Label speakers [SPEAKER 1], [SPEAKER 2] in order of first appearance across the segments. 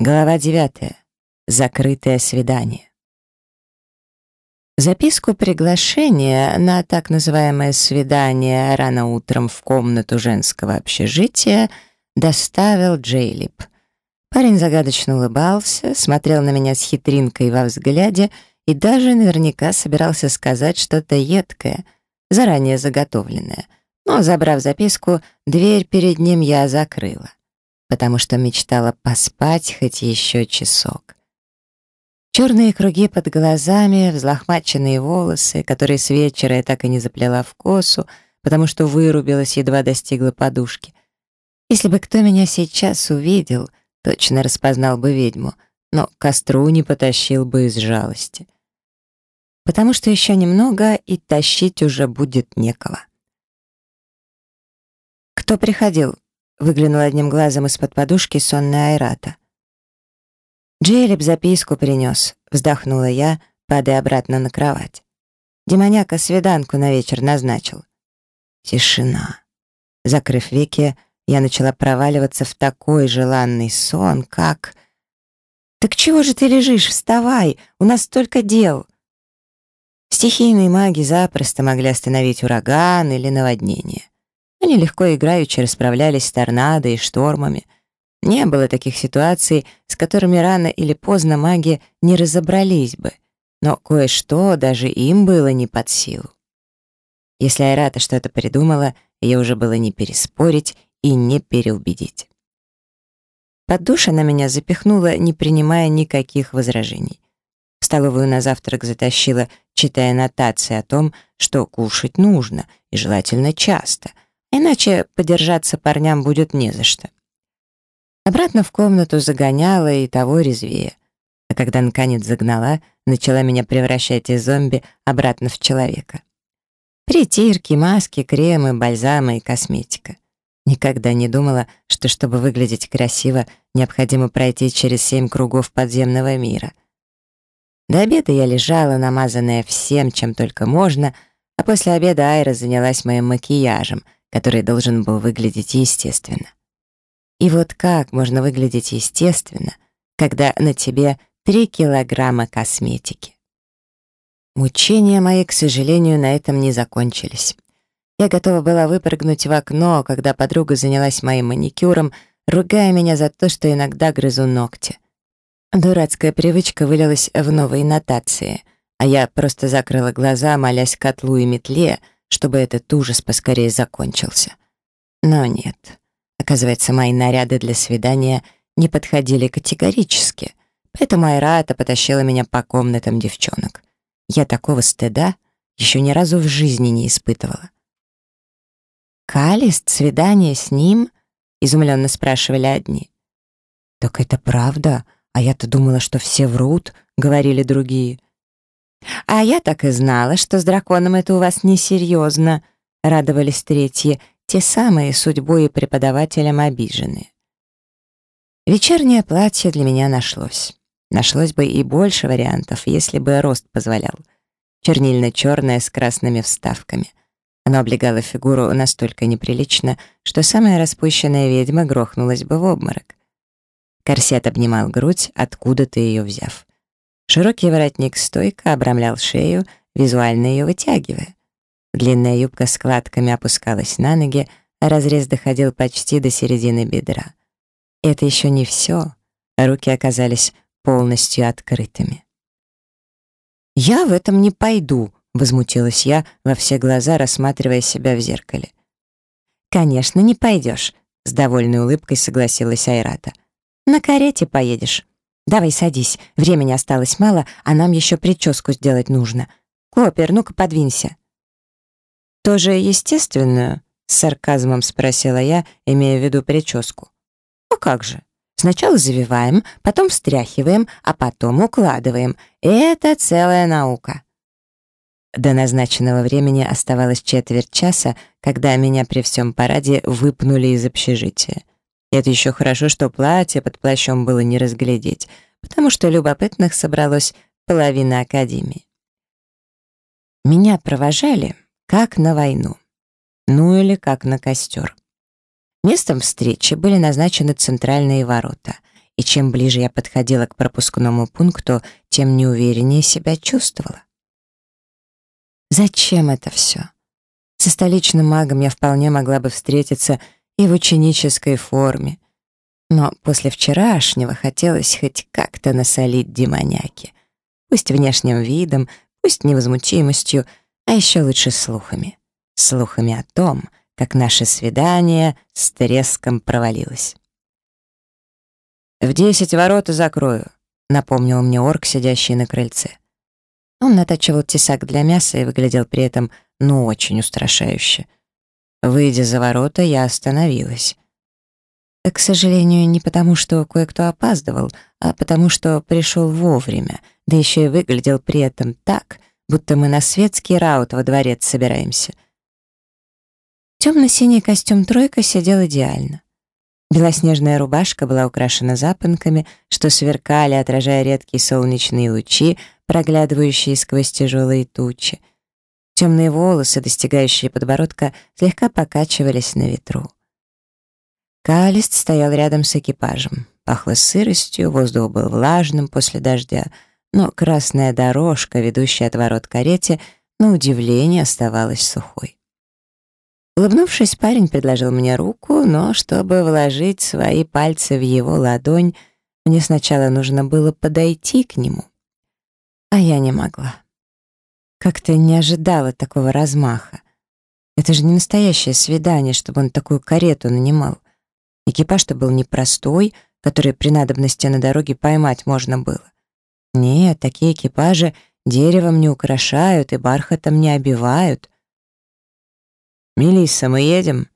[SPEAKER 1] Глава 9. Закрытое свидание. Записку приглашения на так называемое свидание рано утром в комнату женского общежития доставил Джейлип. Парень загадочно улыбался, смотрел на меня с хитринкой во взгляде и даже наверняка собирался сказать что-то едкое, заранее заготовленное. Но, забрав записку, дверь перед ним я закрыла потому что мечтала поспать хоть еще часок. Черные круги под глазами, взлохмаченные волосы, которые с вечера я так и не заплела в косу, потому что вырубилась, едва достигла подушки. Если бы кто меня сейчас увидел, точно распознал бы ведьму, но костру не потащил бы из жалости. Потому что еще немного, и тащить уже будет некого. «Кто приходил?» выглянул одним глазом из-под подушки сонная Айрата. «Джейлеб записку принес», — вздохнула я, падая обратно на кровать. Демоняка свиданку на вечер назначил. Тишина. Закрыв веки, я начала проваливаться в такой желанный сон, как... «Так чего же ты лежишь? Вставай! У нас столько дел!» Стихийные маги запросто могли остановить ураган или наводнение. Они легко играючи расправлялись с торнадо и штормами. Не было таких ситуаций, с которыми рано или поздно маги не разобрались бы, но кое-что даже им было не под силу. Если Айрата что-то придумала, ее уже было не переспорить и не переубедить. Под душ она меня запихнула, не принимая никаких возражений. В столовую на завтрак затащила, читая нотации о том, что кушать нужно, и желательно часто — иначе подержаться парням будет не за что. Обратно в комнату загоняла и того резвее. А когда наконец загнала, начала меня превращать из зомби обратно в человека. Притирки, маски, кремы, бальзамы и косметика. Никогда не думала, что чтобы выглядеть красиво, необходимо пройти через семь кругов подземного мира. До обеда я лежала, намазанная всем, чем только можно, а после обеда Айра занялась моим макияжем — который должен был выглядеть естественно. И вот как можно выглядеть естественно, когда на тебе 3 килограмма косметики? Мучения мои, к сожалению, на этом не закончились. Я готова была выпрыгнуть в окно, когда подруга занялась моим маникюром, ругая меня за то, что иногда грызу ногти. Дурацкая привычка вылилась в новые нотации, а я просто закрыла глаза, молясь котлу и метле — чтобы этот ужас поскорее закончился. Но нет. Оказывается, мои наряды для свидания не подходили категорически, поэтому Айрата потащила меня по комнатам девчонок. Я такого стыда еще ни разу в жизни не испытывала. «Калист? Свидание с ним?» — изумленно спрашивали одни. «Так это правда, а я-то думала, что все врут», — говорили другие. А я так и знала, что с драконом это у вас несерьезно», — радовались третьи, те самые судьбой и преподавателям обиженные. Вечернее платье для меня нашлось. Нашлось бы и больше вариантов, если бы рост позволял. Чернильно-черное с красными вставками. Оно облегало фигуру настолько неприлично, что самая распущенная ведьма грохнулась бы в обморок. Корсет обнимал грудь, откуда ты ее взяв. Широкий воротник стойко обрамлял шею, визуально ее вытягивая. Длинная юбка складками опускалась на ноги, а разрез доходил почти до середины бедра. Это еще не все. Руки оказались полностью открытыми. «Я в этом не пойду», — возмутилась я во все глаза, рассматривая себя в зеркале. «Конечно, не пойдешь», — с довольной улыбкой согласилась Айрата. «На карете поедешь». Давай садись, времени осталось мало, а нам еще прическу сделать нужно. Копер, ну-ка подвинься». «Тоже естественную?» — с сарказмом спросила я, имея в виду прическу. «А как же? Сначала завиваем, потом встряхиваем, а потом укладываем. Это целая наука». До назначенного времени оставалось четверть часа, когда меня при всем параде выпнули из общежития. И это еще хорошо, что платье под плащом было не разглядеть, потому что любопытных собралось половина академии. Меня провожали как на войну, ну или как на костер. Местом встречи были назначены центральные ворота, и чем ближе я подходила к пропускному пункту, тем неувереннее себя чувствовала. Зачем это все? Со столичным магом я вполне могла бы встретиться и в ученической форме. Но после вчерашнего хотелось хоть как-то насолить демоняки, Пусть внешним видом, пусть невозмутимостью, а еще лучше слухами. Слухами о том, как наше свидание с треском провалилось. «В десять ворота закрою», — напомнил мне орк, сидящий на крыльце. Он натачивал тесак для мяса и выглядел при этом, ну, очень устрашающе — Выйдя за ворота, я остановилась. К сожалению, не потому, что кое-кто опаздывал, а потому, что пришел вовремя, да еще и выглядел при этом так, будто мы на светский раут во дворец собираемся. Темно-синий костюм «тройка» сидел идеально. Белоснежная рубашка была украшена запонками, что сверкали, отражая редкие солнечные лучи, проглядывающие сквозь тяжелые тучи. Темные волосы, достигающие подбородка, слегка покачивались на ветру. Калист стоял рядом с экипажем. Пахло сыростью, воздух был влажным после дождя, но красная дорожка, ведущая от ворот карете, на удивление оставалась сухой. Улыбнувшись, парень предложил мне руку, но чтобы вложить свои пальцы в его ладонь, мне сначала нужно было подойти к нему. А я не могла. Как-то не ожидала такого размаха. Это же не настоящее свидание, чтобы он такую карету нанимал. Экипаж-то был непростой, который при надобности на дороге поймать можно было. Нет, такие экипажи деревом не украшают и бархатом не обивают. «Мелисса, мы едем?»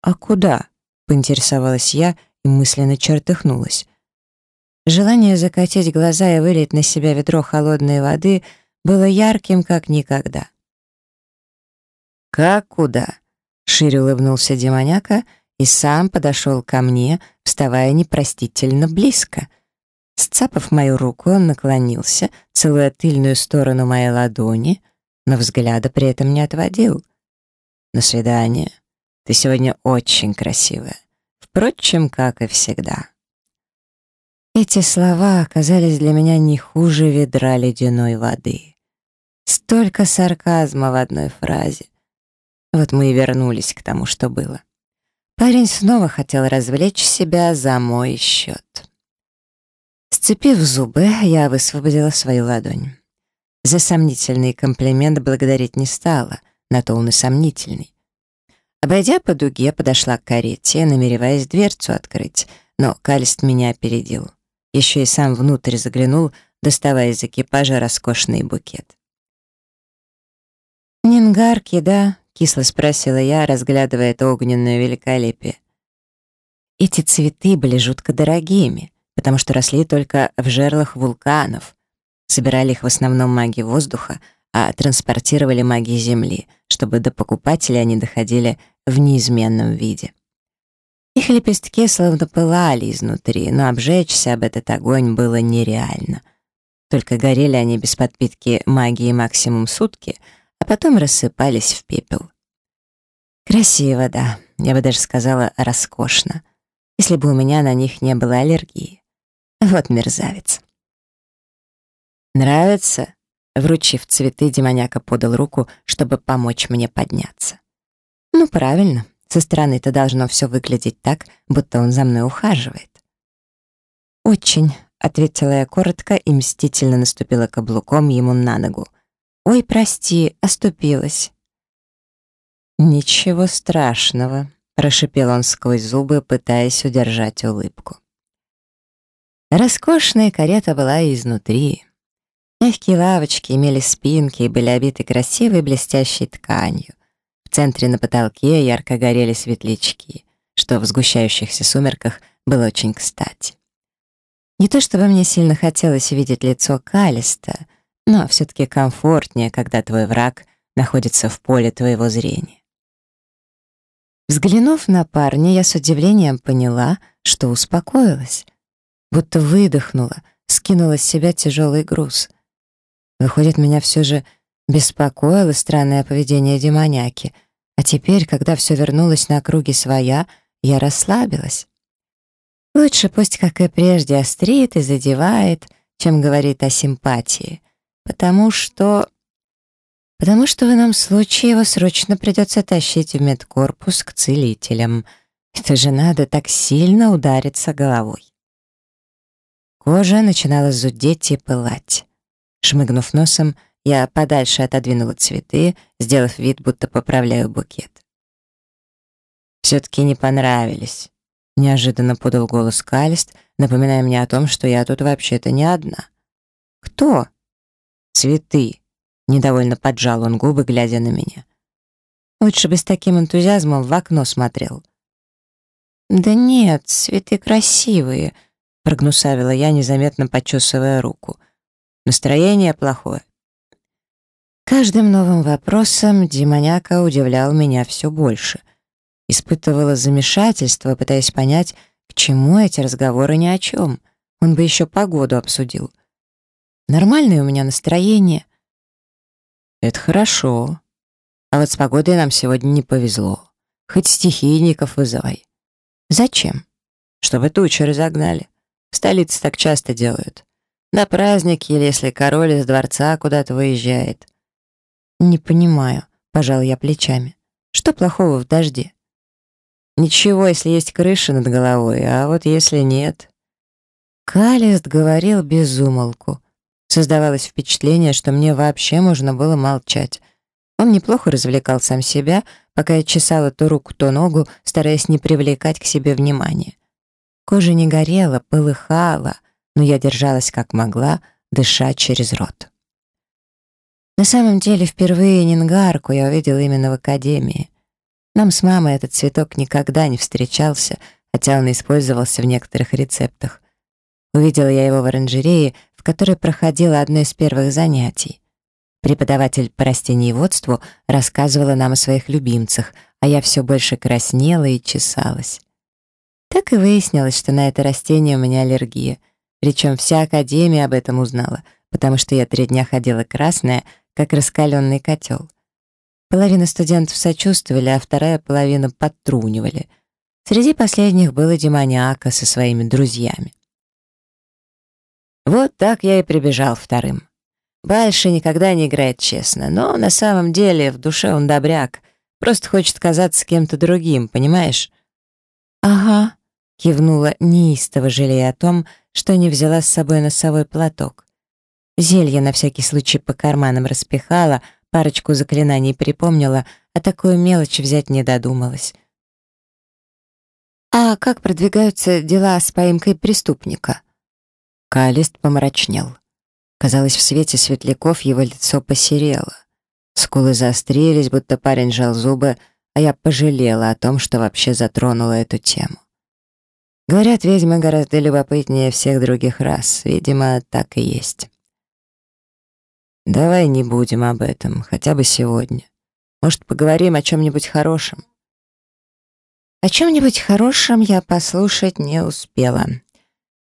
[SPEAKER 1] «А куда?» — поинтересовалась я и мысленно чертыхнулась. Желание закатить глаза и вылить на себя ведро холодной воды — было ярким, как никогда. «Как куда?» — шире улыбнулся демоняка и сам подошел ко мне, вставая непростительно близко. Сцапав мою руку, он наклонился, целуя тыльную сторону моей ладони, но взгляда при этом не отводил. «На свидание. Ты сегодня очень красивая. Впрочем, как и всегда». Эти слова оказались для меня не хуже ведра ледяной воды. Столько сарказма в одной фразе. Вот мы и вернулись к тому, что было. Парень снова хотел развлечь себя за мой счет. Сцепив зубы, я высвободила свою ладонь. За сомнительный комплимент благодарить не стала, на то он и сомнительный. Обойдя по дуге, подошла к карете, намереваясь дверцу открыть, но Кальст меня опередил. Еще и сам внутрь заглянул, доставая из экипажа роскошный букет. «Нингарки, да?» — кисло спросила я, разглядывая это огненное великолепие. Эти цветы были жутко дорогими, потому что росли только в жерлах вулканов. Собирали их в основном маги воздуха, а транспортировали маги земли, чтобы до покупателей они доходили в неизменном виде. Их лепестки словно пылали изнутри, но обжечься об этот огонь было нереально. Только горели они без подпитки магии максимум сутки — а потом рассыпались в пепел. «Красиво, да, я бы даже сказала, роскошно, если бы у меня на них не было аллергии. Вот мерзавец». «Нравится?» Вручив цветы, демоняка подал руку, чтобы помочь мне подняться. «Ну, правильно. Со стороны это должно все выглядеть так, будто он за мной ухаживает». «Очень», — ответила я коротко и мстительно наступила каблуком ему на ногу. «Ой, прости, оступилась». «Ничего страшного», — прошипел он сквозь зубы, пытаясь удержать улыбку. Роскошная карета была изнутри. Мягкие лавочки имели спинки и были обиты красивой блестящей тканью. В центре на потолке ярко горели светлячки, что в сгущающихся сумерках было очень кстати. Не то чтобы мне сильно хотелось видеть лицо Калиста, но ну, а все-таки комфортнее, когда твой враг находится в поле твоего зрения. Взглянув на парня, я с удивлением поняла, что успокоилась, будто выдохнула, скинула с себя тяжелый груз. Выходит, меня все же беспокоило странное поведение демоняки, а теперь, когда все вернулось на круги своя, я расслабилась. Лучше пусть, как и прежде, острит и задевает, чем говорит о симпатии потому что... потому что в ином случае его срочно придется тащить в медкорпус к целителям. Это же надо так сильно удариться головой. Кожа начинала зудеть и пылать. Шмыгнув носом, я подальше отодвинула цветы, сделав вид, будто поправляю букет. «Все-таки не понравились», — неожиданно подал голос Калист, напоминая мне о том, что я тут вообще-то не одна. «Кто?» цветы!» Недовольно поджал он губы, глядя на меня. Лучше бы с таким энтузиазмом в окно смотрел. «Да нет, цветы красивые», — прогнусавила я, незаметно подчесывая руку. «Настроение плохое». Каждым новым вопросом демоняка удивлял меня все больше. Испытывала замешательство, пытаясь понять, к чему эти разговоры ни о чем. Он бы еще погоду обсудил. Нормальное у меня настроение». «Это хорошо. А вот с погодой нам сегодня не повезло. Хоть стихийников вызывай». «Зачем?» «Чтобы тучи разогнали. В столице так часто делают. На праздники или если король из дворца куда-то выезжает». «Не понимаю», — пожал я плечами. «Что плохого в дожде?» «Ничего, если есть крыша над головой, а вот если нет...» Калест говорил без умолку. Создавалось впечатление, что мне вообще можно было молчать. Он неплохо развлекал сам себя, пока я чесала то руку, то ногу, стараясь не привлекать к себе внимания. Кожа не горела, полыхала, но я держалась как могла, дыша через рот. На самом деле, впервые нингарку я увидела именно в академии. Нам с мамой этот цветок никогда не встречался, хотя он использовался в некоторых рецептах. Увидела я его в оранжерее которая проходило одно из первых занятий. Преподаватель по растениеводству рассказывала нам о своих любимцах, а я все больше краснела и чесалась. Так и выяснилось, что на это растение у меня аллергия. Причем вся академия об этом узнала, потому что я три дня ходила красная, как раскаленный котел. Половина студентов сочувствовали, а вторая половина подтрунивали. Среди последних был и демониака со своими друзьями. Вот так я и прибежал вторым. Больше никогда не играет честно, но на самом деле в душе он добряк, просто хочет казаться кем-то другим, понимаешь? «Ага», — кивнула неистово, жалея о том, что не взяла с собой носовой платок. Зелье на всякий случай по карманам распихала, парочку заклинаний припомнила, а такую мелочь взять не додумалась. «А как продвигаются дела с поимкой преступника?» Калист помрачнел. Казалось, в свете светляков его лицо посерело. Скулы заострились, будто парень жал зубы, а я пожалела о том, что вообще затронула эту тему. Говорят, ведьмы гораздо любопытнее всех других рас. Видимо, так и есть. Давай не будем об этом, хотя бы сегодня. Может, поговорим о чем-нибудь хорошем? О чем-нибудь хорошем я послушать не успела.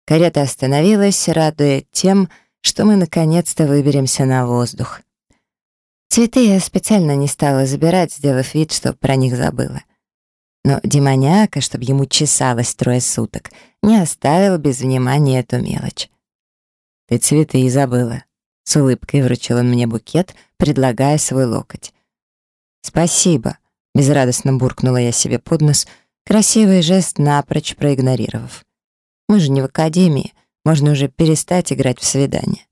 [SPEAKER 1] Карета остановилась, радуя тем, что мы наконец-то выберемся на воздух. Цветы я специально не стала забирать, сделав вид, что про них забыла. Но демоняка, чтобы ему чесалось трое суток, не оставил без внимания эту мелочь. «Ты цветы и забыла», — с улыбкой вручил он мне букет, предлагая свой локоть. «Спасибо», — безрадостно буркнула я себе под нос, красивый жест напрочь проигнорировав. Мы же не в академии. Можно уже перестать играть в свидание.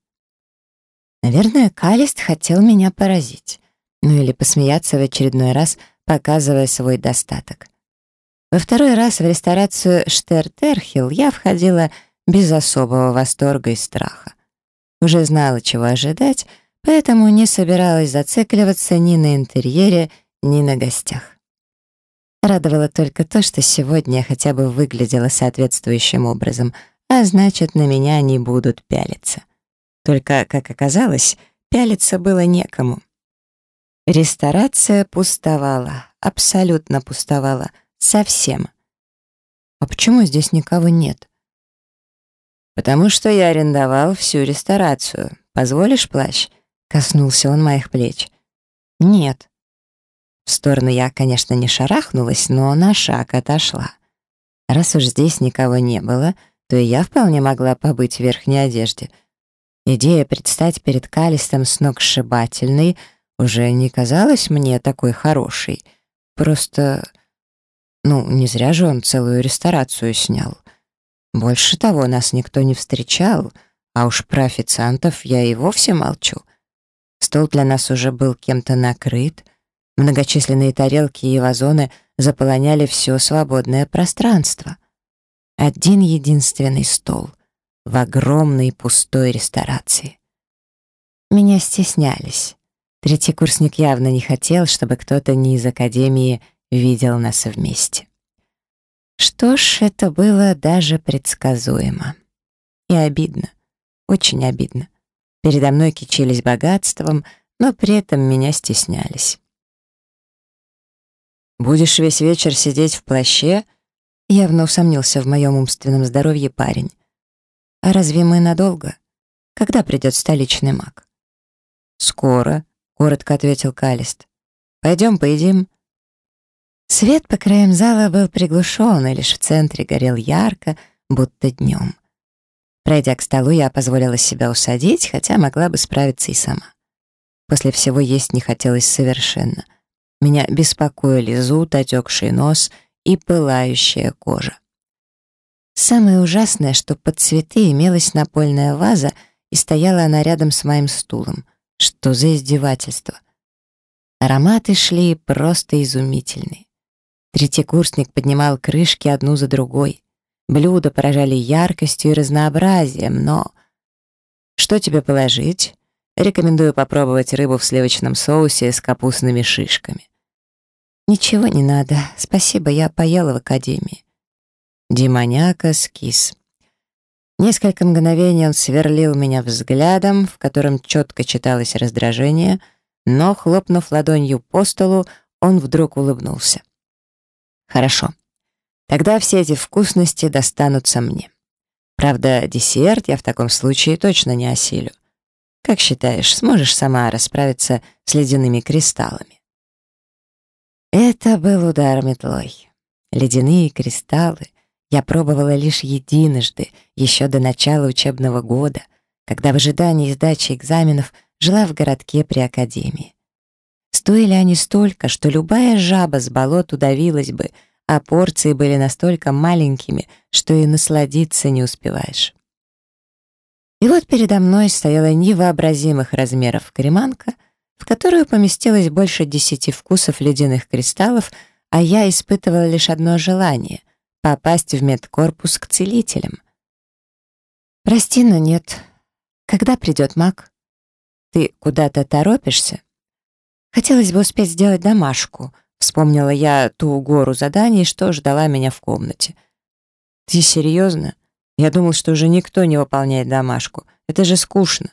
[SPEAKER 1] Наверное, Калест хотел меня поразить. Ну или посмеяться в очередной раз, показывая свой достаток. Во второй раз в ресторацию Штертерхил я входила без особого восторга и страха. Уже знала, чего ожидать, поэтому не собиралась зацикливаться ни на интерьере, ни на гостях. Радовало только то, что сегодня я хотя бы выглядела соответствующим образом, а значит, на меня не будут пялиться. Только, как оказалось, пялиться было некому. Ресторация пустовала, абсолютно пустовала, совсем. А почему здесь никого нет? «Потому что я арендовал всю ресторацию. Позволишь плащ?» — коснулся он моих плеч. «Нет», в сторону я, конечно, не шарахнулась, но на шаг отошла. Раз уж здесь никого не было, то и я вполне могла побыть в верхней одежде. Идея предстать перед Калистом с ног сшибательной уже не казалась мне такой хорошей. Просто... Ну, не зря же он целую ресторацию снял. Больше того, нас никто не встречал, а уж про официантов я и вовсе молчу. Стол для нас уже был кем-то накрыт — Многочисленные тарелки и вазоны заполоняли все свободное пространство. Один единственный стол в огромной пустой ресторации. Меня стеснялись. Третий курсник явно не хотел, чтобы кто-то не из академии видел нас вместе. Что ж, это было даже предсказуемо. И обидно, очень обидно. Передо мной кичились богатством, но при этом меня стеснялись. «Будешь весь вечер сидеть в плаще?» Явно усомнился в моем умственном здоровье парень. «А разве мы надолго? Когда придет столичный маг?» «Скоро», — коротко ответил Калист. «Пойдем поедим». Свет по краям зала был приглушен, и лишь в центре горел ярко, будто днем. Пройдя к столу, я позволила себя усадить, хотя могла бы справиться и сама. После всего есть не хотелось совершенно — меня беспокоили зуд, отекший нос и пылающая кожа. Самое ужасное, что под цветы имелась напольная ваза, и стояла она рядом с моим стулом. Что за издевательство? Ароматы шли просто изумительные. Третьекурсник поднимал крышки одну за другой. Блюда поражали яркостью и разнообразием, но... «Что тебе положить?» Рекомендую попробовать рыбу в сливочном соусе с капустными шишками. Ничего не надо. Спасибо, я поела в академии. Демоняка скис. Несколько мгновений он сверлил меня взглядом, в котором четко читалось раздражение, но, хлопнув ладонью по столу, он вдруг улыбнулся. «Хорошо. Тогда все эти вкусности достанутся мне. Правда, десерт я в таком случае точно не осилю. Как считаешь, сможешь сама расправиться с ледяными кристаллами?» Это был удар метлой. Ледяные кристаллы я пробовала лишь единожды, еще до начала учебного года, когда в ожидании сдачи экзаменов жила в городке при академии. Стоили они столько, что любая жаба с болот удавилась бы, а порции были настолько маленькими, что и насладиться не успеваешь. И вот передо мной стояла невообразимых размеров креманка, в которую поместилось больше десяти вкусов ледяных кристаллов, а я испытывала лишь одно желание — попасть в медкорпус к целителям. «Прости, но нет. Когда придет маг?» «Ты куда-то торопишься?» «Хотелось бы успеть сделать домашку», — вспомнила я ту гору заданий, что ждала меня в комнате. «Ты серьезно?» Я думал, что уже никто не выполняет домашку. Это же скучно.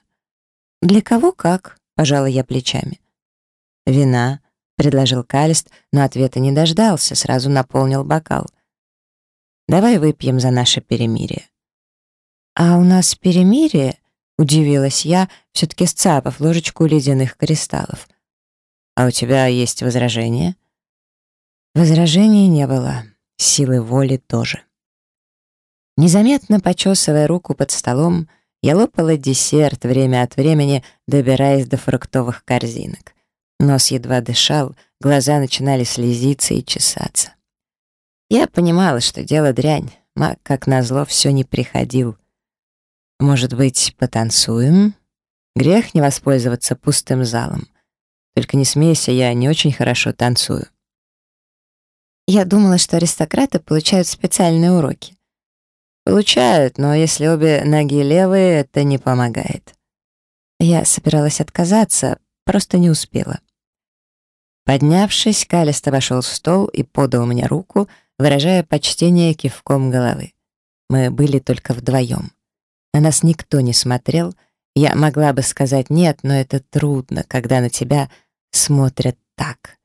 [SPEAKER 1] Для кого как? Пожала я плечами. Вина, предложил Калист, но ответа не дождался, сразу наполнил бокал. Давай выпьем за наше перемирие. А у нас перемирие? Удивилась я, все-таки сцапав ложечку ледяных кристаллов. А у тебя есть возражение? Возражений не было, силы воли тоже. Незаметно почесывая руку под столом, я лопала десерт время от времени, добираясь до фруктовых корзинок. Нос едва дышал, глаза начинали слезиться и чесаться. Я понимала, что дело дрянь, маг, как назло, все не приходил. Может быть, потанцуем? Грех не воспользоваться пустым залом. Только не смейся, я не очень хорошо танцую. Я думала, что аристократы получают специальные уроки. Получают, но если обе ноги левые, это не помогает. Я собиралась отказаться, просто не успела. Поднявшись, Калист обошел стол и подал мне руку, выражая почтение кивком головы. Мы были только вдвоем. На нас никто не смотрел. Я могла бы сказать «нет», но это трудно, когда на тебя смотрят так.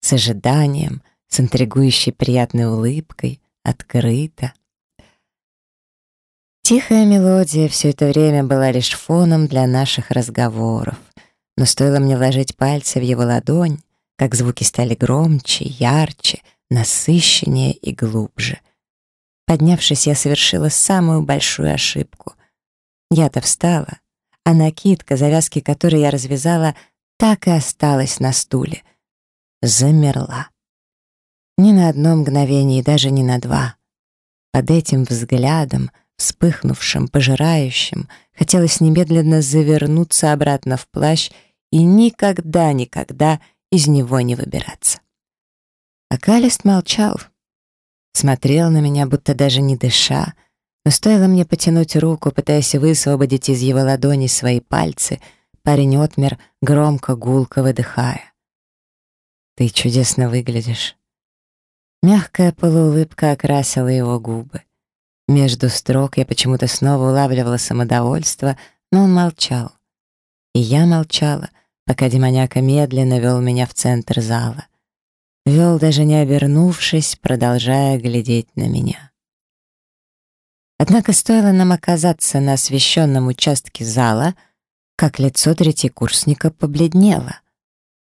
[SPEAKER 1] С ожиданием, с интригующей приятной улыбкой, открыто. Тихая мелодия все это время была лишь фоном для наших разговоров, но стоило мне вложить пальцы в его ладонь, как звуки стали громче, ярче, насыщеннее и глубже. Поднявшись, я совершила самую большую ошибку. Я-то встала, а накидка, завязки которой я развязала, так и осталась на стуле. Замерла. Ни на одно мгновение и даже не на два. Под этим взглядом — вспыхнувшим, пожирающим. Хотелось немедленно завернуться обратно в плащ и никогда-никогда из него не выбираться. А Калист молчал, смотрел на меня, будто даже не дыша, но стоило мне потянуть руку, пытаясь высвободить из его ладони свои пальцы, парень отмер, громко, гулко выдыхая. «Ты чудесно выглядишь». Мягкая полуулыбка окрасила его губы. Между строк я почему-то снова улавливала самодовольство, но он молчал. И я молчала, пока демоняка медленно вел меня в центр зала. Вел, даже не обернувшись, продолжая глядеть на меня. Однако стоило нам оказаться на освещенном участке зала, как лицо третьекурсника побледнело.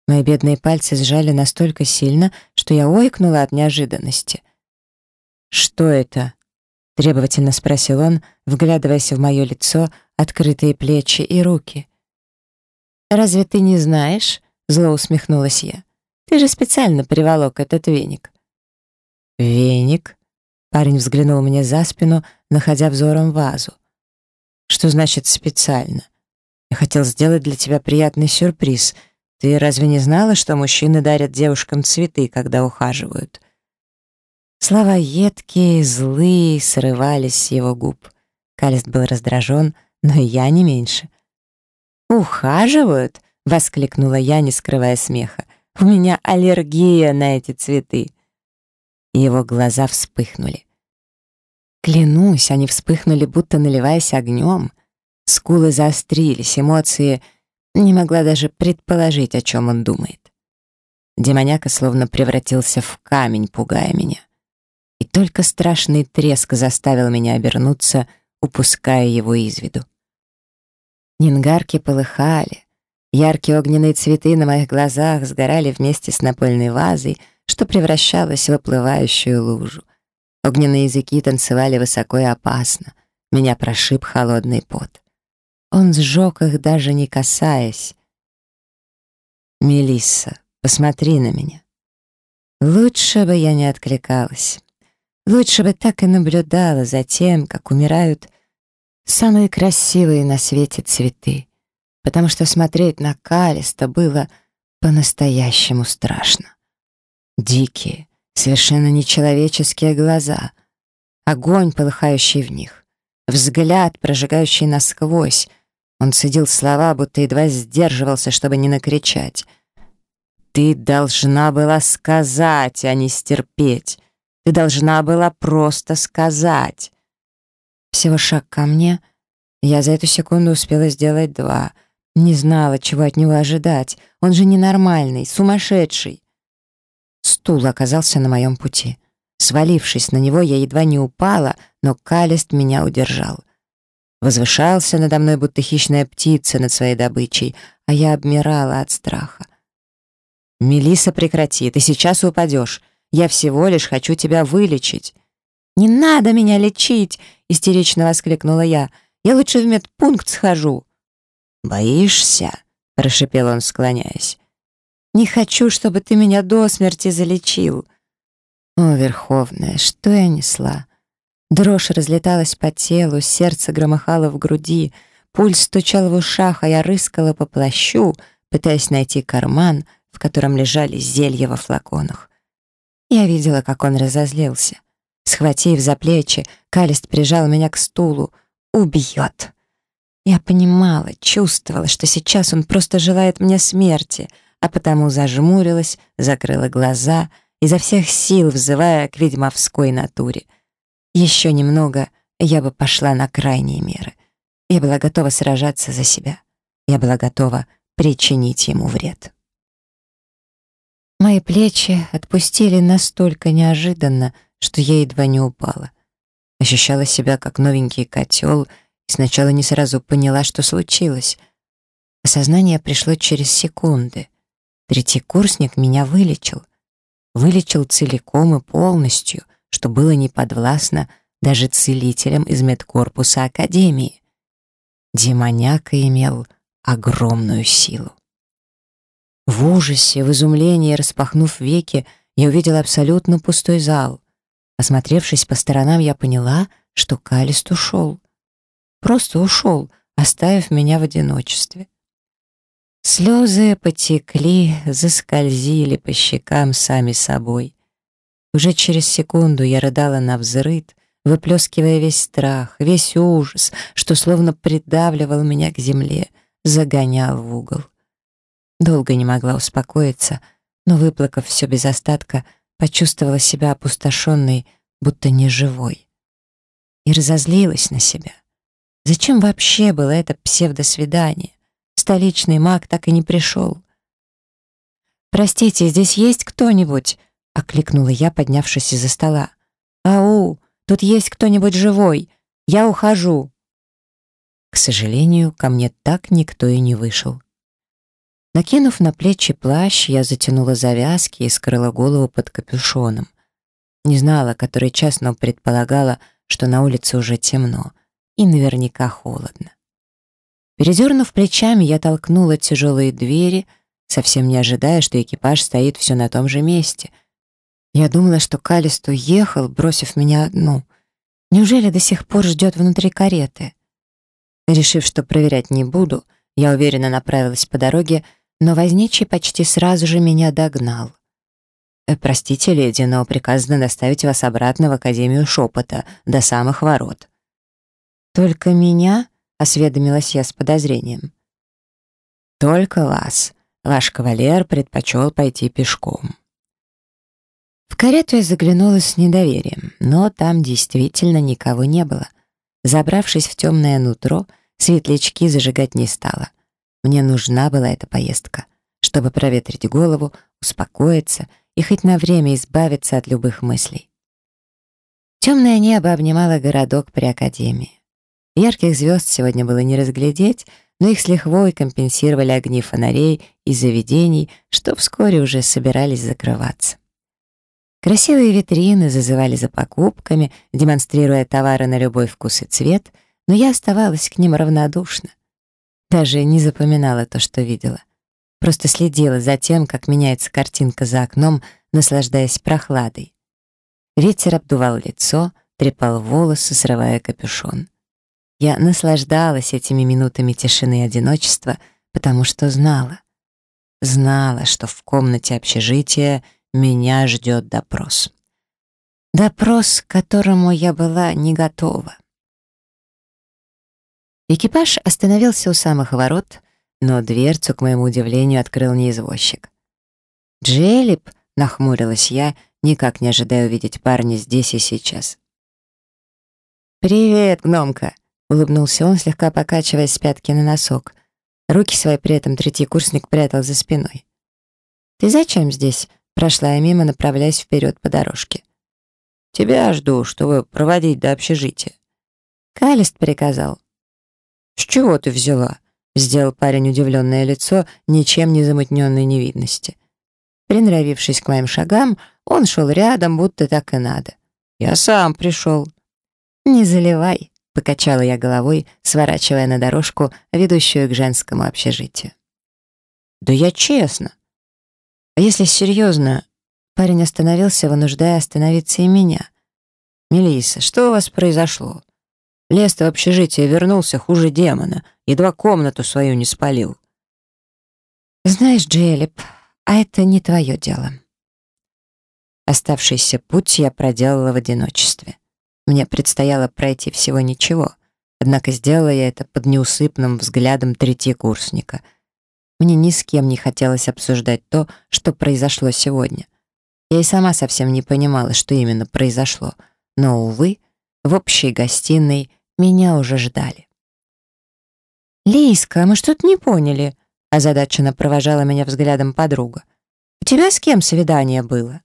[SPEAKER 1] Мои бедные пальцы сжали настолько сильно, что я ойкнула от неожиданности. «Что это?» требовательно спросил он, вглядываясь в мое лицо, открытые плечи и руки. «Разве ты не знаешь?» — зло усмехнулась я. «Ты же специально приволок этот веник». «Веник?» — парень взглянул мне за спину, находя взором вазу. «Что значит специально? Я хотел сделать для тебя приятный сюрприз. Ты разве не знала, что мужчины дарят девушкам цветы, когда ухаживают?» Слова едкие, злые срывались с его губ. Калест был раздражен, но и я не меньше. «Ухаживают?» — воскликнула я, не скрывая смеха. «У меня аллергия на эти цветы!» Его глаза вспыхнули. Клянусь, они вспыхнули, будто наливаясь огнем. Скулы заострились, эмоции... Не могла даже предположить, о чем он думает. Демоняка словно превратился в камень, пугая меня только страшный треск заставил меня обернуться, упуская его из виду. Нингарки полыхали. Яркие огненные цветы на моих глазах сгорали вместе с напольной вазой, что превращалось в оплывающую лужу. Огненные языки танцевали высоко и опасно. Меня прошиб холодный пот. Он сжег их, даже не касаясь. «Мелисса, посмотри на меня». Лучше бы я не откликалась. Лучше бы так и наблюдала за тем, как умирают самые красивые на свете цветы, потому что смотреть на Калиста было по-настоящему страшно. Дикие, совершенно нечеловеческие глаза, огонь, полыхающий в них, взгляд, прожигающий насквозь. Он цедил слова, будто едва сдерживался, чтобы не накричать. «Ты должна была сказать, а не стерпеть!» Ты должна была просто сказать. Всего шаг ко мне. Я за эту секунду успела сделать два. Не знала, чего от него ожидать. Он же ненормальный, сумасшедший. Стул оказался на моем пути. Свалившись на него, я едва не упала, но Калест меня удержал. Возвышался надо мной, будто хищная птица над своей добычей, а я обмирала от страха. Мелиса, прекрати, ты сейчас упадешь. Я всего лишь хочу тебя вылечить». «Не надо меня лечить!» — истерично воскликнула я. «Я лучше в медпункт схожу». «Боишься?» — прошипел он, склоняясь. «Не хочу, чтобы ты меня до смерти залечил». О, Верховная, что я несла! Дрожь разлеталась по телу, сердце громыхало в груди, пульс стучал в ушах, а я рыскала по плащу, пытаясь найти карман, в котором лежали зелья во флаконах. Я видела, как он разозлился. Схватив за плечи, Калист прижал меня к стулу. «Убьет!» Я понимала, чувствовала, что сейчас он просто желает мне смерти, а потому зажмурилась, закрыла глаза, изо всех сил взывая к ведьмовской натуре. Еще немного я бы пошла на крайние меры. Я была готова сражаться за себя. Я была готова причинить ему вред. Мои плечи отпустили настолько неожиданно, что я едва не упала. Ощущала себя как новенький котел и сначала не сразу поняла, что случилось. Осознание пришло через секунды. Третий курсник меня вылечил. Вылечил целиком и полностью, что было неподвластно даже целителям из медкорпуса Академии. Демоняка имел огромную силу. В ужасе, в изумлении, распахнув веки, я увидела абсолютно пустой зал. Осмотревшись по сторонам, я поняла, что Калист ушел. Просто ушел, оставив меня в одиночестве. Слезы потекли, заскользили по щекам сами собой. Уже через секунду я рыдала на взрыд, выплескивая весь страх, весь ужас, что словно придавливал меня к земле, загонял в угол. Долго не могла успокоиться, но, выплакав все без остатка, почувствовала себя опустошенной, будто неживой. И разозлилась на себя. Зачем вообще было это псевдосвидание? Столичный маг так и не пришел. «Простите, здесь есть кто-нибудь?» — окликнула я, поднявшись из-за стола. «Ау, тут есть кто-нибудь живой! Я ухожу!» К сожалению, ко мне так никто и не вышел. Накинув на плечи плащ, я затянула завязки и скрыла голову под капюшоном. Не знала, который час, но предполагала, что на улице уже темно и наверняка холодно. Передернув плечами, я толкнула тяжелые двери, совсем не ожидая, что экипаж стоит все на том же месте. Я думала, что Калист уехал, бросив меня одну. Неужели до сих пор ждет внутри кареты? Решив, что проверять не буду, я уверенно направилась по дороге, но возничий почти сразу же меня догнал. Э, «Простите, леди, но приказано доставить вас обратно в Академию Шепота, до самых ворот». «Только меня?» — осведомилась я с подозрением. «Только вас. Ваш кавалер предпочел пойти пешком». В карету я заглянула с недоверием, но там действительно никого не было. Забравшись в темное нутро, светлячки зажигать не стала — мне нужна была эта поездка, чтобы проветрить голову, успокоиться и хоть на время избавиться от любых мыслей. Темное небо обнимало городок при Академии. Ярких звезд сегодня было не разглядеть, но их с лихвой компенсировали огни фонарей и заведений, что вскоре уже собирались закрываться. Красивые витрины зазывали за покупками, демонстрируя товары на любой вкус и цвет, но я оставалась к ним равнодушна. Даже не запоминала то, что видела. Просто следила за тем, как меняется картинка за окном, наслаждаясь прохладой. Ветер обдувал лицо, трепал волосы, срывая капюшон. Я наслаждалась этими минутами тишины и одиночества, потому что знала. Знала, что в комнате общежития меня ждет допрос. Допрос, к которому я была не готова. Экипаж остановился у самых ворот, но дверцу, к моему удивлению, открыл не извозчик. «Джелеп!» — нахмурилась я, никак не ожидая увидеть парня здесь и сейчас. «Привет, гномка!» — улыбнулся он, слегка покачиваясь с пятки на носок. Руки свои при этом третий курсник прятал за спиной. «Ты зачем здесь?» — прошла я мимо, направляясь вперед по дорожке. «Тебя жду, чтобы проводить до общежития». Калист приказал. «С чего ты взяла?» — сделал парень удивленное лицо, ничем не замутненной невидности. Приноровившись к моим шагам, он шел рядом, будто так и надо. «Я сам пришел». «Не заливай», — покачала я головой, сворачивая на дорожку, ведущую к женскому общежитию. «Да я честно». «А если серьезно?» Парень остановился, вынуждая остановиться и меня. «Мелисса, что у вас произошло?» Лез-то в общежитие вернулся хуже демона, едва комнату свою не спалил. Знаешь, Джелеп, а это не твое дело. Оставшийся путь я проделала в одиночестве. Мне предстояло пройти всего ничего, однако сделала я это под неусыпным взглядом третьекурсника. Мне ни с кем не хотелось обсуждать то, что произошло сегодня. Я и сама совсем не понимала, что именно произошло, но, увы, в общей гостиной — меня уже ждали. «Лейска, мы что-то не поняли», — озадаченно провожала меня взглядом подруга. «У тебя с кем свидание было?»